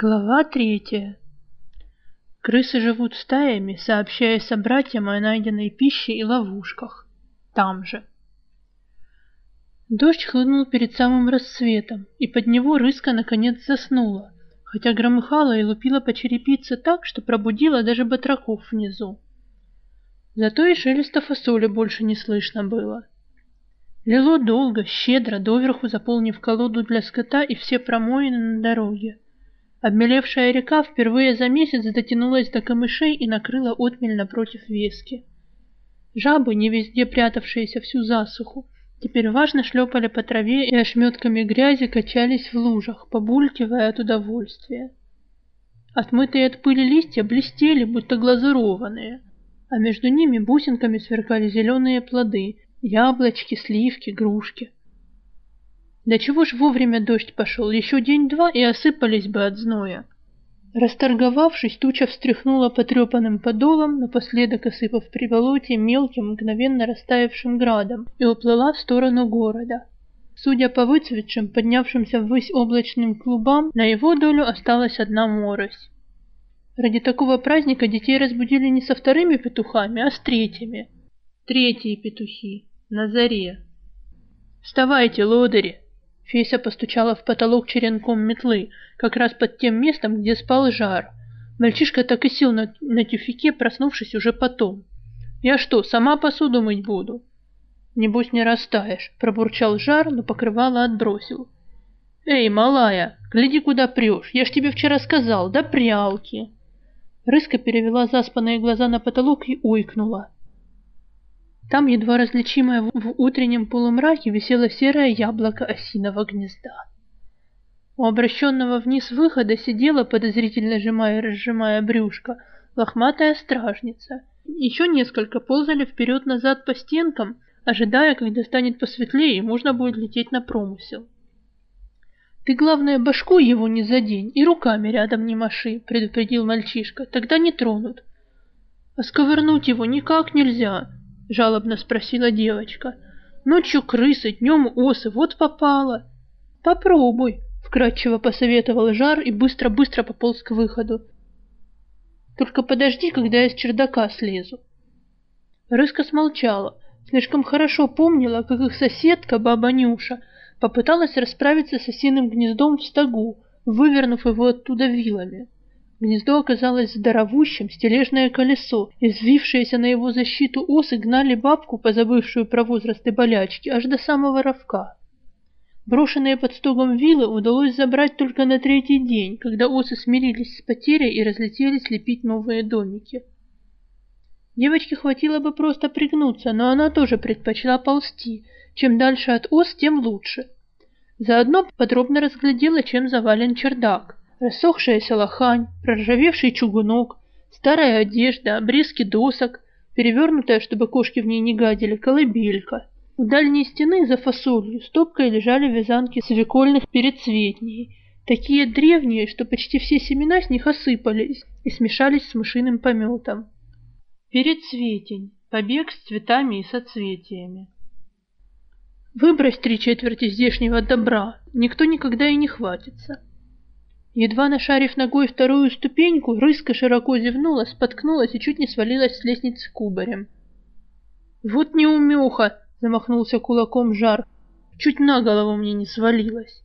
Глава третья. Крысы живут стаями, сообщая собратьям о найденной пище и ловушках. Там же. Дождь хлынул перед самым рассветом, и под него рыска наконец заснула, хотя громыхала и лупила по черепице так, что пробудила даже батраков внизу. Зато и шелеста фасоли больше не слышно было. Лило долго, щедро, доверху заполнив колоду для скота и все промоины на дороге. Обмелевшая река впервые за месяц дотянулась до камышей и накрыла отмель напротив вески. Жабы, не везде прятавшиеся всю засуху, теперь важно шлепали по траве и ошметками грязи качались в лужах, побулькивая от удовольствия. Отмытые от пыли листья блестели, будто глазурованные, а между ними бусинками сверкали зеленые плоды, яблочки, сливки, грушки. Да чего ж вовремя дождь пошел, еще день-два и осыпались бы от зноя. Расторговавшись, туча встряхнула потрепанным подолом, напоследок осыпав при болоте мелким, мгновенно растаявшим градом, и уплыла в сторону города. Судя по выцветшим, поднявшимся ввысь облачным клубам, на его долю осталась одна морось. Ради такого праздника детей разбудили не со вторыми петухами, а с третьими. Третьи петухи. На заре. «Вставайте, лодыри!» Феся постучала в потолок черенком метлы, как раз под тем местом, где спал жар. Мальчишка так и сел на, на тюфике, проснувшись уже потом. «Я что, сама посуду мыть буду?» «Небось не растаешь», — пробурчал жар, но покрывало отбросил. «Эй, малая, гляди, куда прешь, я ж тебе вчера сказал, да прялки!» Рыска перевела заспанные глаза на потолок и уйкнула. Там, едва различимое в утреннем полумраке, висело серое яблоко осиного гнезда. У обращенного вниз выхода сидела, подозрительно сжимая и разжимая брюшко, лохматая стражница. Еще несколько ползали вперед-назад по стенкам, ожидая, когда станет посветлее и можно будет лететь на промысел. «Ты, главное, башку его не задень и руками рядом не маши», — предупредил мальчишка, — «тогда не тронут». «А сковырнуть его никак нельзя», — жалобно спросила девочка. «Ночью крысы, днем осы, вот попало». «Попробуй», — вкратчиво посоветовал Жар и быстро-быстро пополз к выходу. «Только подожди, когда я с чердака слезу». Рыска смолчала, слишком хорошо помнила, как их соседка, баба Нюша, попыталась расправиться с осиным гнездом в стогу, вывернув его оттуда вилами. Гнездо оказалось здоровущим, стележное колесо, извившиеся на его защиту осы гнали бабку, позабывшую про возраст и болячки, аж до самого ровка. Брошенные под стогом вилы удалось забрать только на третий день, когда осы смирились с потерей и разлетелись лепить новые домики. Девочке хватило бы просто пригнуться, но она тоже предпочла ползти. Чем дальше от ос, тем лучше. Заодно подробно разглядела, чем завален чердак рассохшаяся лохань, проржавевший чугунок, старая одежда, обрезки досок, перевернутая, чтобы кошки в ней не гадили, колыбелька. У дальней стены за фасолью стопкой лежали вязанки свекольных перецветней, такие древние, что почти все семена с них осыпались и смешались с мышиным пометом. Перецветень – побег с цветами и соцветиями. Выбрось три четверти здешнего добра, никто никогда и не хватится. Едва нашарив ногой вторую ступеньку, рыска широко зевнула, споткнулась и чуть не свалилась с лестницы кубарем. «Вот неумеха!» — замахнулся кулаком жар. «Чуть на голову мне не свалилась!»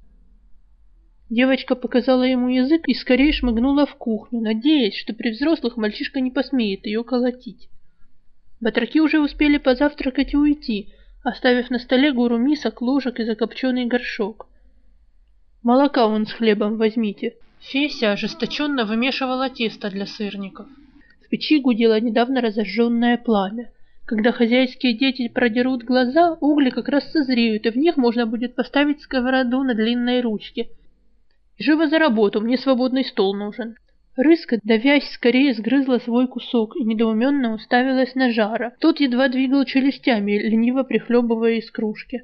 Девочка показала ему язык и скорее шмыгнула в кухню, надеясь, что при взрослых мальчишка не посмеет ее колотить. Батраки уже успели позавтракать и уйти, оставив на столе гору мисок, ложек и закопченный горшок. Молока вон с хлебом возьмите. Феся ожесточенно вымешивала тесто для сырников. В печи гудело недавно разожженное пламя. Когда хозяйские дети продерут глаза, угли как раз созреют, и в них можно будет поставить сковороду на длинной ручке. Живо за работу, мне свободный стол нужен. Рыска, давясь, скорее сгрызла свой кусок и недоуменно уставилась на жара. Тот едва двигал челюстями, лениво прихлебывая из кружки.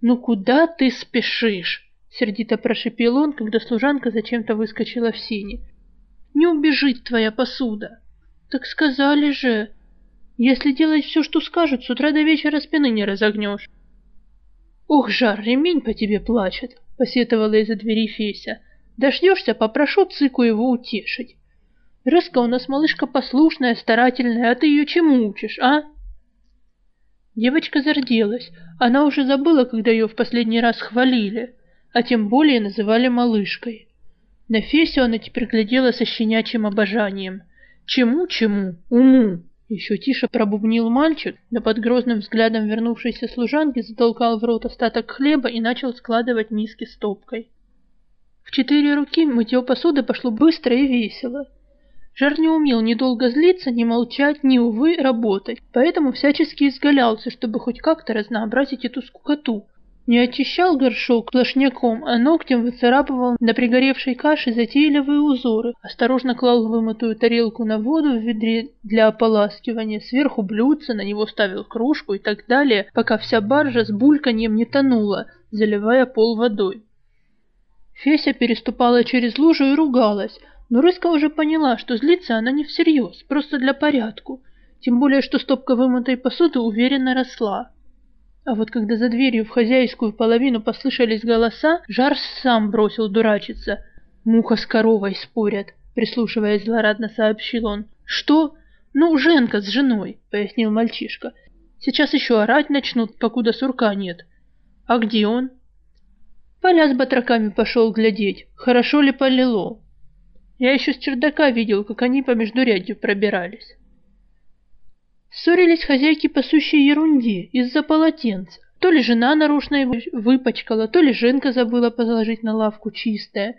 «Ну куда ты спешишь?» Сердито прошипел он, когда служанка зачем-то выскочила в сине. «Не убежит твоя посуда!» «Так сказали же!» «Если делать все, что скажут, с утра до вечера спины не разогнешь!» «Ох, жар, ремень по тебе плачет!» — посетовала из-за двери Феся. Дождешься, попрошу Цику его утешить. Рыска у нас малышка послушная, старательная, а ты ее чему учишь, а? Девочка зарделась. Она уже забыла, когда ее в последний раз хвалили, а тем более называли малышкой. На Фесю она теперь глядела со щенячьим обожанием. Чему-чему? Уму! Еще тише пробубнил мальчик, да под грозным взглядом вернувшейся служанки затолкал в рот остаток хлеба и начал складывать миски стопкой. В четыре руки мытье посуды пошло быстро и весело. Жар не умел ни долго злиться, ни молчать, ни, увы, работать, поэтому всячески изгалялся, чтобы хоть как-то разнообразить эту скукоту. Не очищал горшок сплошняком, а ногтем выцарапывал на пригоревшей каше затейливые узоры, осторожно клал вымытую тарелку на воду в ведре для ополаскивания, сверху блюдце, на него ставил кружку и так далее, пока вся баржа с бульканьем не тонула, заливая пол водой. Феся переступала через лужу и ругалась, но Рыска уже поняла, что злится она не всерьез, просто для порядку, тем более, что стопка вымытой посуды уверенно росла. А вот когда за дверью в хозяйскую половину послышались голоса, Жар сам бросил дурачиться. «Муха с коровой спорят», — прислушиваясь злорадно сообщил он. «Что? Ну, Женка с женой», — пояснил мальчишка. «Сейчас еще орать начнут, покуда сурка нет». «А где он?» Поля с батраками пошел глядеть, хорошо ли полило. Я еще с чердака видел, как они по междурядью пробирались. Ссорились хозяйки по сущей ерунде из-за полотенца. То ли жена нарочно его выпачкала, то ли Женка забыла положить на лавку чистое.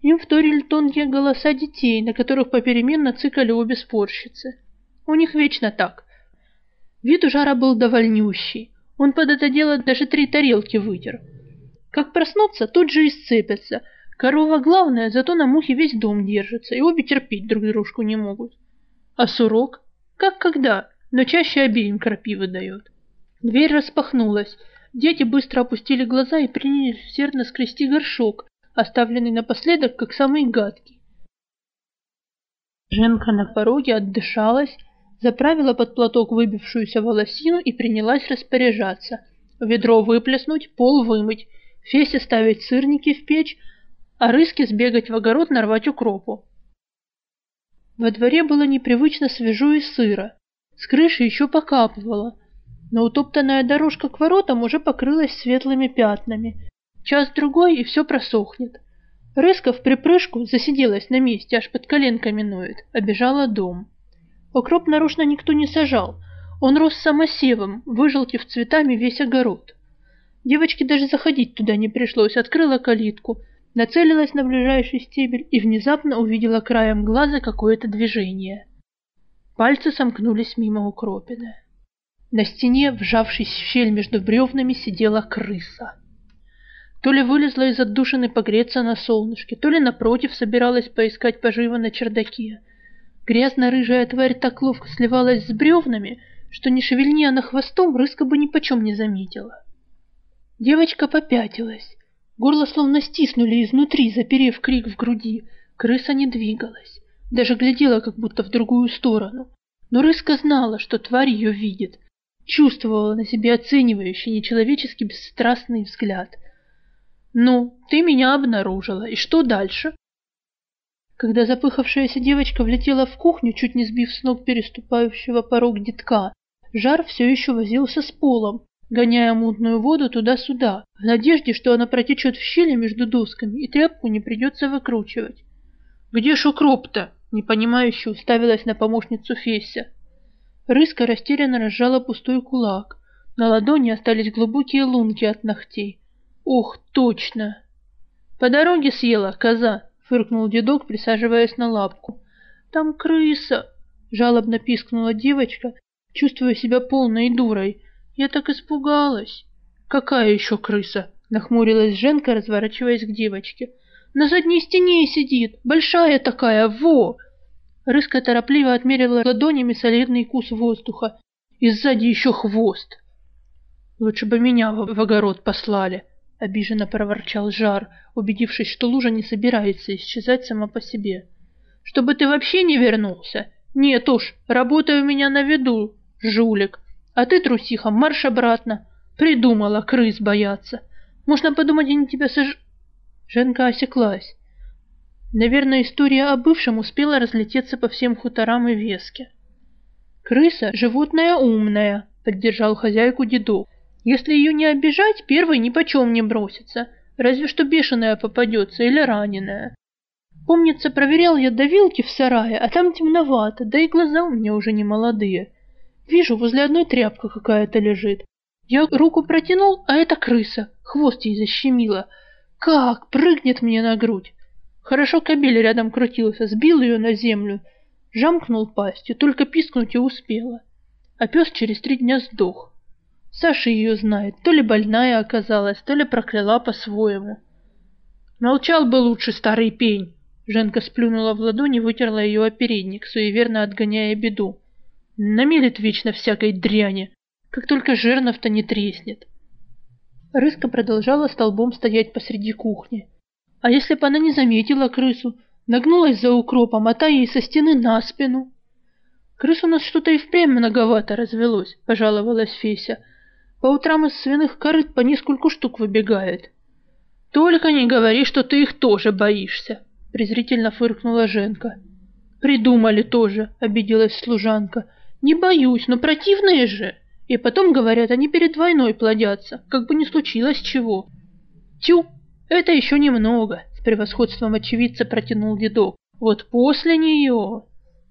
Им вторили тонкие голоса детей, на которых попеременно цикали обе спорщицы. У них вечно так. Вид у Жара был довольнющий. Он под это дело даже три тарелки вытер. Как проснуться, тут же и сцепятся. Корова главная, зато на мухе весь дом держится, и обе терпеть друг дружку не могут. А сурок? Как когда? Но чаще обеим крапивы дает. Дверь распахнулась. Дети быстро опустили глаза и принялись усердно скрести горшок, оставленный напоследок как самый гадкий. Женка на пороге отдышалась, заправила под платок выбившуюся волосину и принялась распоряжаться. Ведро выплеснуть, пол вымыть, Фесе ставить сырники в печь, а рыски сбегать в огород нарвать укропу. Во дворе было непривычно свежо и сыро. С крыши еще покапывало, но утоптанная дорожка к воротам уже покрылась светлыми пятнами. Час-другой, и все просохнет. Рыска в припрыжку засиделась на месте, аж под коленками ноет, обежала дом. Укроп нарочно никто не сажал, он рос самосевом, выжелтив цветами весь огород. Девочке даже заходить туда не пришлось, открыла калитку, нацелилась на ближайший стебель и внезапно увидела краем глаза какое-то движение. Пальцы сомкнулись мимо укропины. На стене, вжавшись в щель между бревнами, сидела крыса. То ли вылезла из отдушины погреться на солнышке, то ли напротив собиралась поискать пожива на чердаке. Грязно-рыжая тварь так ловко сливалась с бревнами, что не шевельни она хвостом, рыска бы ни почем не заметила. Девочка попятилась. Горло словно стиснули изнутри, заперев крик в груди. Крыса не двигалась даже глядела как будто в другую сторону. Но Рыска знала, что тварь ее видит, чувствовала на себе оценивающий, нечеловечески бесстрастный взгляд. «Ну, ты меня обнаружила, и что дальше?» Когда запыхавшаяся девочка влетела в кухню, чуть не сбив с ног переступающего порог детка, Жар все еще возился с полом, гоняя мутную воду туда-сюда, в надежде, что она протечет в щели между досками и тряпку не придется выкручивать. «Где ж укроп-то?» Непонимающе уставилась на помощницу Феся. Рыска растерянно разжала пустой кулак. На ладони остались глубокие лунки от ногтей. Ох, точно! По дороге съела, коза, фыркнул дедок, присаживаясь на лапку. Там крыса, жалобно пискнула девочка, чувствуя себя полной дурой. Я так испугалась. Какая еще крыса? Нахмурилась Женка, разворачиваясь к девочке. На задней стене сидит, большая такая, во!» Рыска торопливо отмерила ладонями солидный кус воздуха. И сзади еще хвост. «Лучше бы меня в, в огород послали», — обиженно проворчал Жар, убедившись, что лужа не собирается исчезать сама по себе. «Чтобы ты вообще не вернулся? Нет уж, работай у меня на виду, жулик. А ты, трусиха, марш обратно. Придумала крыс бояться. Можно подумать, они тебя сож...» Женка осеклась. Наверное, история о бывшем успела разлететься по всем хуторам и веске. «Крыса — животное умное», — поддержал хозяйку дедок. «Если ее не обижать, первой ни почем не бросится, разве что бешеная попадется или раненая. Помнится, проверял я давилки в сарае, а там темновато, да и глаза у меня уже не молодые. Вижу, возле одной тряпка какая-то лежит. Я руку протянул, а это крыса, хвост ей защемило. Как прыгнет мне на грудь. Хорошо кобель рядом крутился, сбил ее на землю, жамкнул пастью, только пискнуть и успела. А пес через три дня сдох. Саша ее знает, то ли больная оказалась, то ли прокляла по-своему. Молчал бы лучше старый пень. Женка сплюнула в ладони вытерла ее о передник, суеверно отгоняя беду. Намелит вечно всякой дряни, как только жернов-то не треснет. Рыска продолжала столбом стоять посреди кухни. А если бы она не заметила крысу, нагнулась за укропом, а та ей со стены на спину? Крыс у нас что-то и впрямь многовато развелось, пожаловалась Феся. По утрам из свиных корыт по нескольку штук выбегает. Только не говори, что ты их тоже боишься, презрительно фыркнула Женка. Придумали тоже, обиделась служанка. Не боюсь, но противные же. И потом, говорят, они перед войной плодятся, как бы не случилось чего. Тю, это еще немного, с превосходством очевидца протянул дедок. Вот после нее...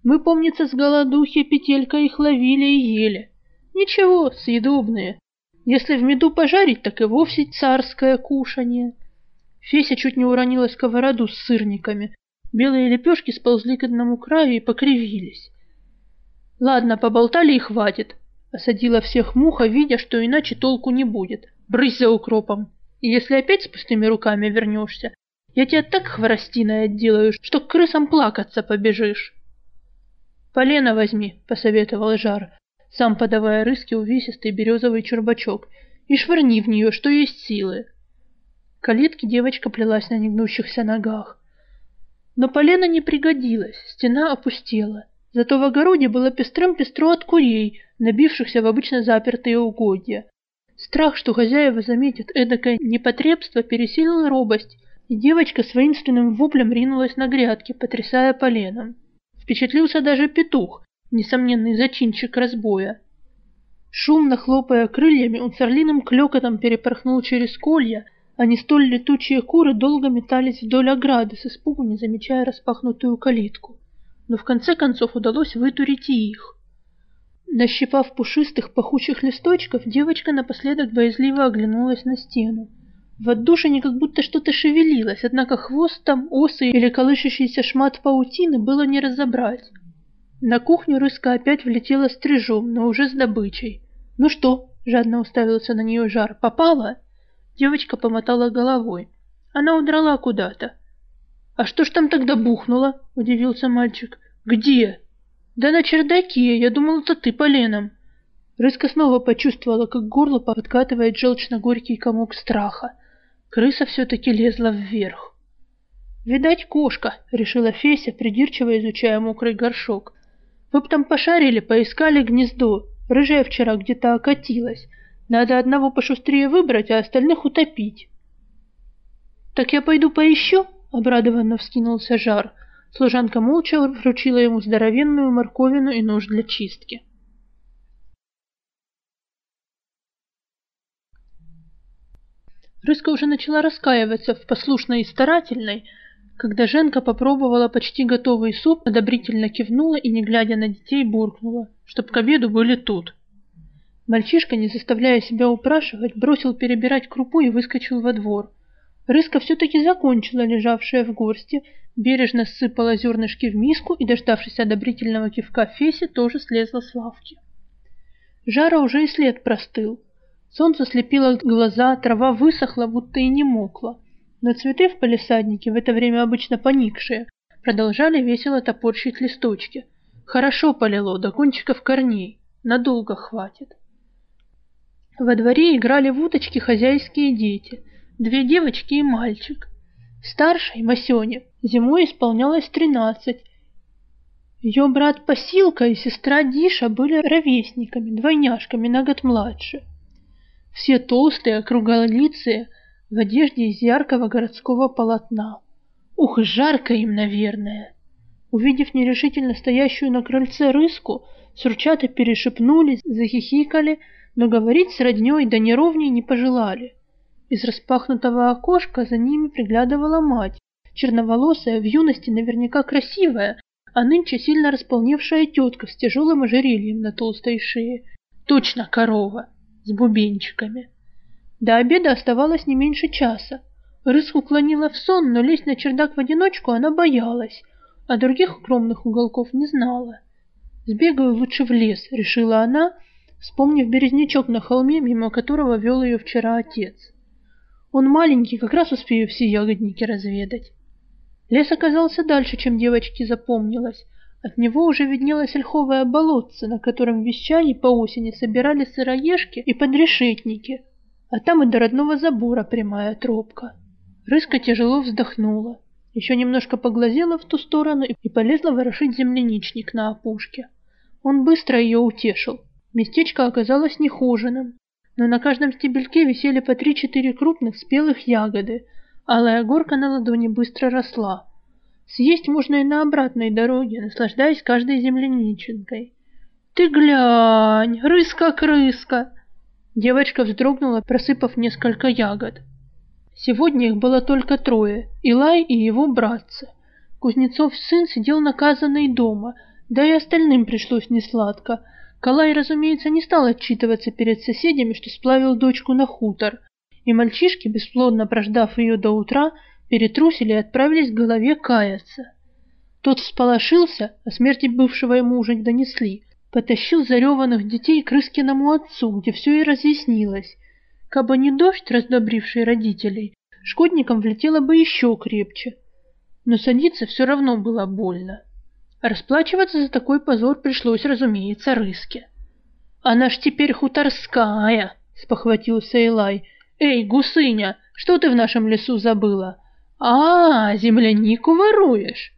Мы, помнится, с голодухи петелька их ловили и ели. Ничего, съедобные. Если в меду пожарить, так и вовсе царское кушанье. Феся чуть не уронила сковороду с сырниками. Белые лепешки сползли к одному краю и покривились. Ладно, поболтали и хватит. Осадила всех муха, видя, что иначе толку не будет. Брысь за укропом. И если опять с пустыми руками вернешься, я тебя так хворостиной отделаю, что к крысам плакаться побежишь. Полено возьми, посоветовал Жар, сам подавая рыске увесистый березовый чурбачок, и швырни в нее, что есть силы. К калитке девочка плелась на негнущихся ногах. Но полено не пригодилось, стена опустела. Зато в огороде было пестрым-пестро от курей, набившихся в обычно запертые угодья. Страх, что хозяева заметят эдакое непотребство, пересилил робость, и девочка с воинственным воплем ринулась на грядки, потрясая поленом. Впечатлился даже петух, несомненный зачинщик разбоя. Шумно хлопая крыльями, он с орлиным клёкотом перепорхнул через колья, а не столь летучие куры долго метались вдоль ограды, с испугу не замечая распахнутую калитку. Но в конце концов удалось вытурить и их. Нащипав пушистых пахучих листочков, девочка напоследок боязливо оглянулась на стену. В отдушине как будто что-то шевелилось, однако хвост там, осы или колышащийся шмат паутины было не разобрать. На кухню рыска опять влетела стрижом, но уже с добычей. «Ну что?» — жадно уставился на нее жар. «Попала?» Девочка помотала головой. Она удрала куда-то. «А что ж там тогда бухнуло?» — удивился мальчик. «Где?» «Да на чердаке, я думал, это ты поленом». Рыска снова почувствовала, как горло подкатывает желчно-горький комок страха. Крыса все-таки лезла вверх. «Видать, кошка», — решила Феся, придирчиво изучая мокрый горшок. «Вы б там пошарили, поискали гнездо. Рыжая вчера где-то окатилась. Надо одного пошустрее выбрать, а остальных утопить». «Так я пойду поищу?» — обрадованно вскинулся Жар. Служанка молча вручила ему здоровенную морковину и нож для чистки. Рыска уже начала раскаиваться в послушной и старательной, когда Женка попробовала почти готовый суп, одобрительно кивнула и, не глядя на детей, буркнула, чтоб к обеду были тут. Мальчишка, не заставляя себя упрашивать, бросил перебирать крупу и выскочил во двор. Рыска все-таки закончила лежавшее в горсти, бережно сыпала зернышки в миску и, дождавшись одобрительного кивка Феси, тоже слезла с лавки. Жара уже и след простыл. Солнце слепило глаза, трава высохла, будто и не мокла. Но цветы в палисаднике, в это время обычно поникшие, продолжали весело топорщить листочки. Хорошо полило, до кончиков корней. Надолго хватит. Во дворе играли в уточки хозяйские дети. Две девочки и мальчик. Старшей, Масёне, зимой исполнялось тринадцать. Ее брат Пасилка и сестра Диша были ровесниками, двойняшками на год младше. Все толстые, округлолицые, в одежде из яркого городского полотна. Ух, жарко им, наверное. Увидев нерешительно стоящую на крыльце рыску, сурчата перешепнулись, захихикали, но говорить с роднёй да неровней не пожелали. Из распахнутого окошка за ними приглядывала мать, черноволосая, в юности наверняка красивая, а нынче сильно располневшая тетка с тяжелым ожерельем на толстой шее. Точно корова, с бубенчиками. До обеда оставалось не меньше часа. Рыск уклонила в сон, но лезть на чердак в одиночку она боялась, а других укромных уголков не знала. «Сбегаю лучше в лес», — решила она, вспомнив березнячок на холме, мимо которого вел ее вчера отец. «Он маленький, как раз успею все ягодники разведать». Лес оказался дальше, чем девочке запомнилось. От него уже виднелось ольховое болотце, на котором вещане по осени собирали сыроежки и подрешетники, а там и до родного забора прямая тропка. Рыска тяжело вздохнула, еще немножко поглазела в ту сторону и полезла ворошить земляничник на опушке. Он быстро ее утешил. Местечко оказалось нехоженным, но на каждом стебельке висели по три-четыре крупных спелых ягоды, алая горка на ладони быстро росла. Съесть можно и на обратной дороге, наслаждаясь каждой земляничинкой. «Ты глянь, рыска-крыска!» Девочка вздрогнула, просыпав несколько ягод. Сегодня их было только трое – Илай и его братцы. Кузнецов сын сидел наказанный дома, да и остальным пришлось несладко. Калай, разумеется, не стал отчитываться перед соседями, что сплавил дочку на хутор, и мальчишки, бесплодно прождав ее до утра, перетрусили и отправились к голове каяться. Тот всполошился, о смерти бывшего ему уже донесли, потащил зареванных детей к Рыскиному отцу, где все и разъяснилось. Кабы не дождь, раздобривший родителей, шкодникам влетело бы еще крепче. Но садиться все равно было больно. Расплачиваться за такой позор пришлось, разумеется, Рыске. «Она ж теперь хуторская!» — спохватился Элай. «Эй, гусыня, что ты в нашем лесу забыла? А, землянику воруешь?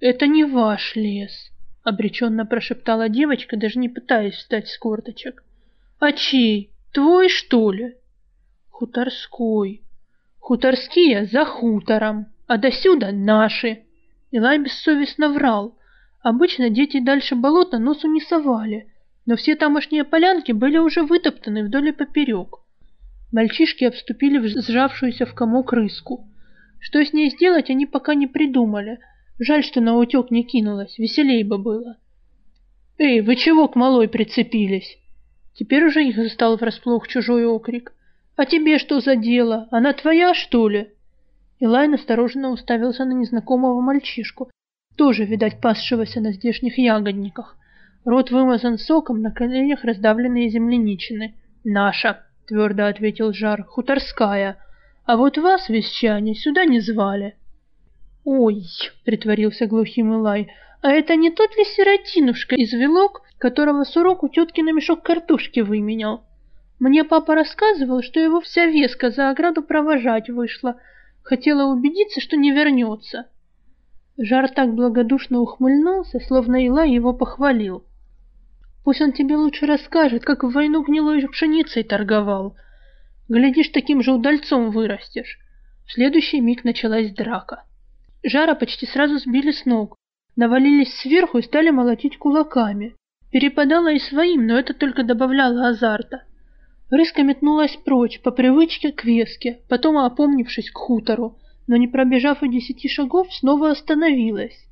Это не ваш лес, обреченно прошептала девочка, даже не пытаясь встать с корточек. А чей? Твой, что ли? Хуторской. Хуторские за хутором, а досюда наши. Илай бессовестно врал. Обычно дети дальше болота носу не совали, но все тамошние полянки были уже вытоптаны вдоль и поперек. Мальчишки обступили сжавшуюся в комок рыску. Что с ней сделать, они пока не придумали. Жаль, что на утек не кинулась, веселей бы было. «Эй, вы чего к малой прицепились?» Теперь уже их застал врасплох чужой окрик. «А тебе что за дело? Она твоя, что ли?» Илайн осторожно уставился на незнакомого мальчишку, тоже, видать, пасшегося на здешних ягодниках. Рот вымазан соком, на коленях раздавленные земляничины. «Наша!» — твердо ответил Жар. «Хуторская!» А вот вас, вещане, сюда не звали. Ой, притворился глухим Илай, а это не тот ли сиротинушка из Вилок, которого сурок у тетки на мешок картошки выменял? Мне папа рассказывал, что его вся веска за ограду провожать вышла. Хотела убедиться, что не вернется. Жар так благодушно ухмыльнулся, словно Илай его похвалил. Пусть он тебе лучше расскажет, как в войну гнилой пшеницей торговал, Глядишь, таким же удальцом вырастешь. В следующий миг началась драка. Жара почти сразу сбили с ног, навалились сверху и стали молотить кулаками. Перепадало и своим, но это только добавляло азарта. Рыска метнулась прочь, по привычке к веске, потом, опомнившись, к хутору, но не пробежав и десяти шагов, снова остановилась.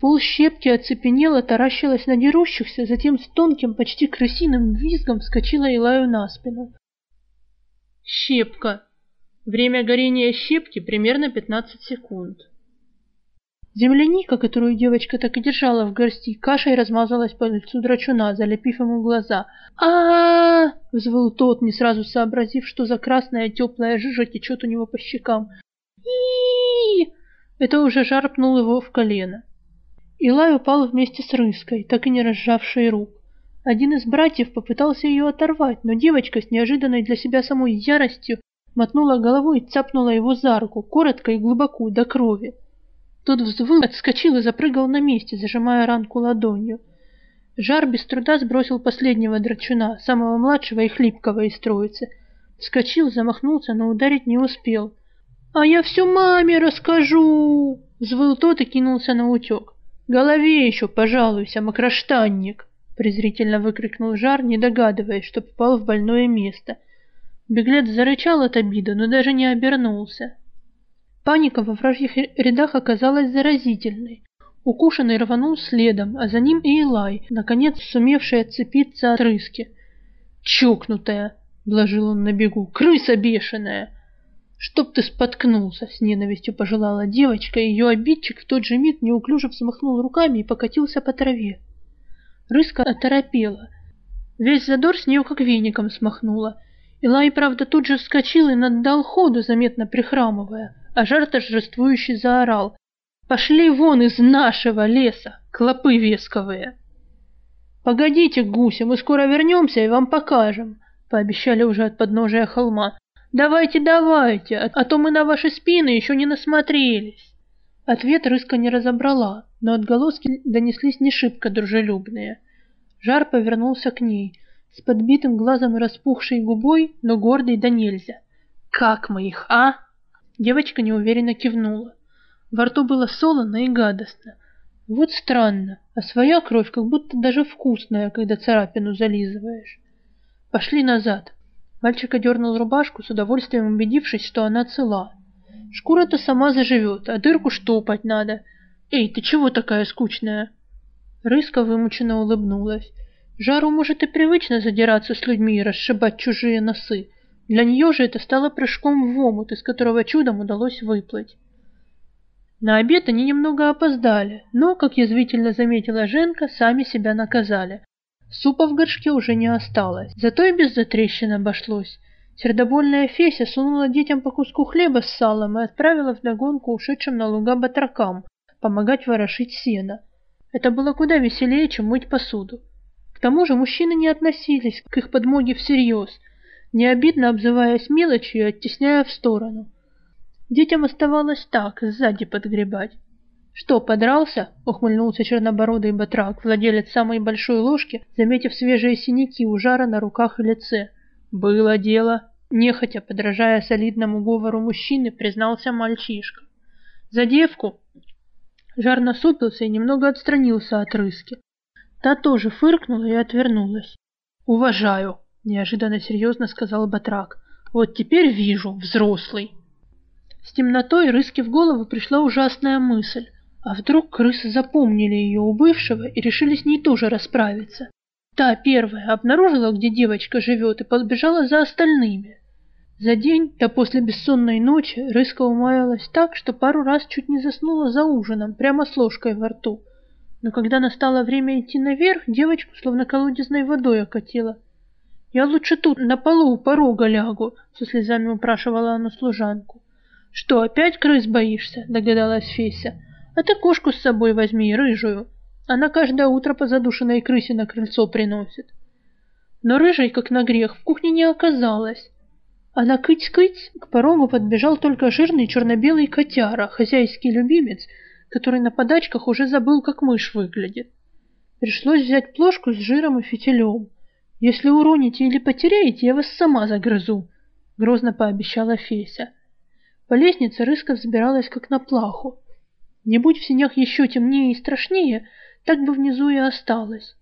Пол щепки оцепенела, таращилась на дерущихся, затем с тонким, почти крысиным визгом вскочила Илаю на спину. Щепка. Время горения щепки примерно 15 секунд. Земляника, которую девочка так и держала в горсти, кашей размазалась по лицу драчуна, залепив ему глаза. а, -а, -а взвыл тот, не сразу сообразив, что за красная теплая жижа течет у него по щекам. и, Это уже жар пнул его в колено. Илай упал вместе с рыской, так и не разжавшей рук. Один из братьев попытался ее оторвать, но девочка с неожиданной для себя самой яростью мотнула головой и цапнула его за руку, коротко и глубоко, до крови. Тот взвыл, отскочил и запрыгал на месте, зажимая ранку ладонью. Жар без труда сбросил последнего драчуна, самого младшего и хлипкого из троицы. Вскочил, замахнулся, но ударить не успел. «А я все маме расскажу!» Взвыл тот и кинулся на утек. «Голове еще пожалуйся, макроштанник!» презрительно выкрикнул Жар, не догадываясь, что попал в больное место. Беглец зарычал от обиды, но даже не обернулся. Паника во вражьих рядах оказалась заразительной. Укушенный рванул следом, а за ним и Илай, наконец сумевший отцепиться от рыски. «Чокнутая!» — блажил он на бегу. «Крыса бешеная!» «Чтоб ты споткнулся!» — с ненавистью пожелала девочка, и ее обидчик в тот же миг неуклюже взмахнул руками и покатился по траве. Рыска оторопела. Весь задор с нее как веником смахнула. Илай, правда, тут же вскочил и наддал ходу, заметно прихрамывая, а жар торжествующий заорал. «Пошли вон из нашего леса, клопы весковые!» «Погодите, гуси, мы скоро вернемся и вам покажем», — пообещали уже от подножия холма. «Давайте, давайте, а, а то мы на ваши спины еще не насмотрелись». Ответ Рыска не разобрала, но отголоски донеслись не шибко дружелюбные. Жар повернулся к ней, с подбитым глазом и распухшей губой, но гордый да нельзя. «Как мы их, а?» Девочка неуверенно кивнула. Во рту было солоно и гадостно. Вот странно, а своя кровь как будто даже вкусная, когда царапину зализываешь. Пошли назад. Мальчик одернул рубашку, с удовольствием убедившись, что она цела. Шкура-то сама заживет, а дырку штопать надо. Эй, ты чего такая скучная? Рыска вымученно улыбнулась. Жару может и привычно задираться с людьми и расшибать чужие носы. Для нее же это стало прыжком в омут, из которого чудом удалось выплыть. На обед они немного опоздали, но, как язвительно заметила Женка, сами себя наказали. Супа в горшке уже не осталось, зато и без затрещин обошлось. Сердобольная Феся сунула детям по куску хлеба с салом и отправила вдогонку ушедшим на луга батракам помогать ворошить сено. Это было куда веселее, чем мыть посуду. К тому же мужчины не относились к их подмоге всерьез, не обидно обзываясь мелочью и оттесняя в сторону. Детям оставалось так, сзади подгребать. «Что, подрался?» — ухмыльнулся чернобородый батрак, владелец самой большой ложки, заметив свежие синяки у жара на руках и лице. «Было дело», — нехотя, подражая солидному говору мужчины, признался мальчишка. «За девку?» Жар насупился и немного отстранился от рыски. Та тоже фыркнула и отвернулась. «Уважаю», — неожиданно серьезно сказал батрак. «Вот теперь вижу, взрослый». С темнотой рыски в голову пришла ужасная мысль. А вдруг крысы запомнили ее у бывшего и решили с ней тоже расправиться? Та первая обнаружила, где девочка живет, и подбежала за остальными. За день, да после бессонной ночи, Рыска умаялась так, что пару раз чуть не заснула за ужином, прямо с ложкой во рту. Но когда настало время идти наверх, девочку словно колодезной водой окатила. «Я лучше тут, на полу у порога лягу», — со слезами упрашивала она служанку. «Что, опять крыс боишься?» — догадалась Феся. А ты кошку с собой возьми, рыжую. Она каждое утро по задушенной крысе на крыльцо приносит. Но рыжей, как на грех, в кухне не оказалось. А на кыть-кыть к порогу подбежал только жирный черно-белый котяра, хозяйский любимец, который на подачках уже забыл, как мышь выглядит. Пришлось взять плошку с жиром и фитилем. Если уроните или потеряете, я вас сама загрызу, — грозно пообещала Феся. По лестнице рыска взбиралась, как на плаху. Не будь в синях еще темнее и страшнее, так бы внизу и осталось.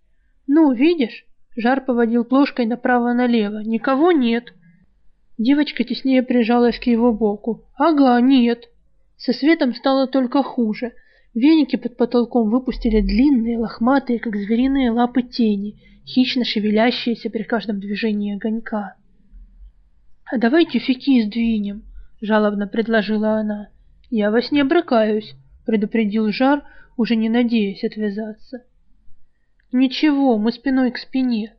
Ну, видишь? Жар поводил плошкой направо-налево. Никого нет. Девочка теснее прижалась к его боку. Ага, нет. Со светом стало только хуже. Веники под потолком выпустили длинные, лохматые, как звериные лапы тени, хищно шевелящиеся при каждом движении огонька. «А давай тюфяки сдвинем», — жалобно предложила она. «Я во сне брыкаюсь предупредил Жар, уже не надеясь отвязаться. Ничего, мы спиной к спине.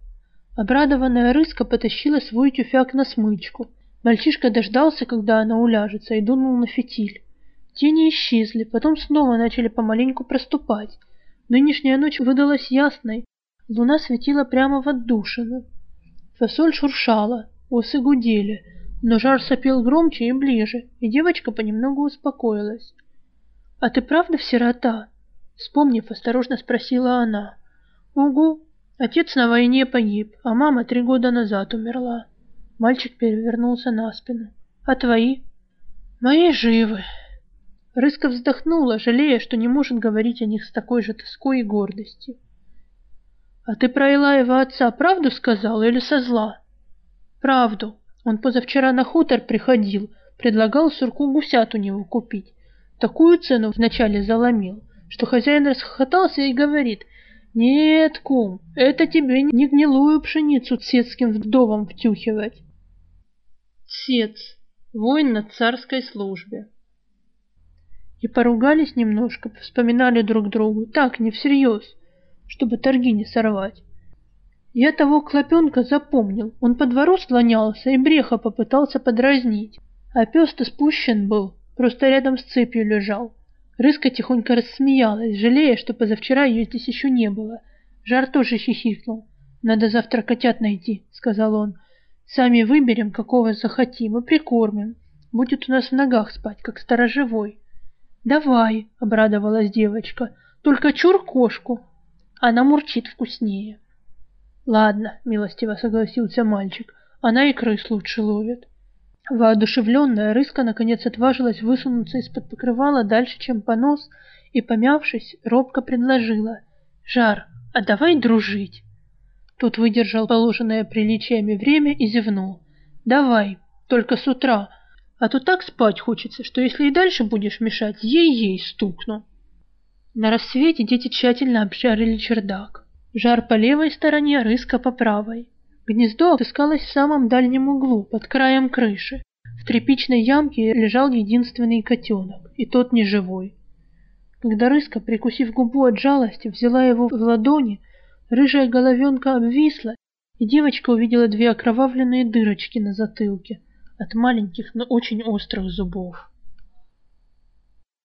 Обрадованная рыска потащила свой тюфяк на смычку. Мальчишка дождался, когда она уляжется, и дунул на фитиль. Тени исчезли, потом снова начали помаленьку проступать. Нынешняя ночь выдалась ясной. Луна светила прямо в отдушину. Фасоль шуршала, осы гудели, но жар сопел громче и ближе, и девочка понемногу успокоилась. «А ты правда сирота?» Вспомнив, осторожно спросила она. «Угу. Отец на войне погиб, а мама три года назад умерла». Мальчик перевернулся на спину. «А твои?» «Мои живы». Рыска вздохнула, жалея, что не может говорить о них с такой же тоской и гордостью. «А ты про Илаева отца правду сказал или со зла?» «Правду. Он позавчера на хутор приходил, предлагал сурку гусят у него купить. Такую цену вначале заломил, что хозяин расхохотался и говорит, «Нет, кум, это тебе не гнилую пшеницу цетским вдовам втюхивать». Цец, воин на царской службе. И поругались немножко, вспоминали друг другу, так, не всерьез, чтобы торги не сорвать. Я того клопенка запомнил, он по двору слонялся и бреха попытался подразнить, а пес-то спущен был, просто рядом с цепью лежал. Рыска тихонько рассмеялась, жалея, что позавчера ее здесь еще не было. Жар тоже хихикнул. «Надо завтра котят найти», — сказал он. «Сами выберем, какого захотим, и прикормим. Будет у нас в ногах спать, как сторожевой». «Давай», — обрадовалась девочка, — «только чур кошку. Она мурчит вкуснее». «Ладно», — милостиво согласился мальчик, — «она и крыс лучше ловит». Воодушевленная рыска наконец отважилась высунуться из-под покрывала дальше, чем понос, и, помявшись, робко предложила. «Жар, а давай дружить!» Тут выдержал положенное приличиями время и зевнул. «Давай, только с утра, а то так спать хочется, что если и дальше будешь мешать, ей-ей стукну». На рассвете дети тщательно обшарили чердак. Жар по левой стороне, рыска по правой. Гнездо отыскалось в самом дальнем углу, под краем крыши. В тряпичной ямке лежал единственный котенок, и тот не живой. Когда рыска, прикусив губу от жалости, взяла его в ладони, рыжая головенка обвисла, и девочка увидела две окровавленные дырочки на затылке от маленьких, но очень острых зубов.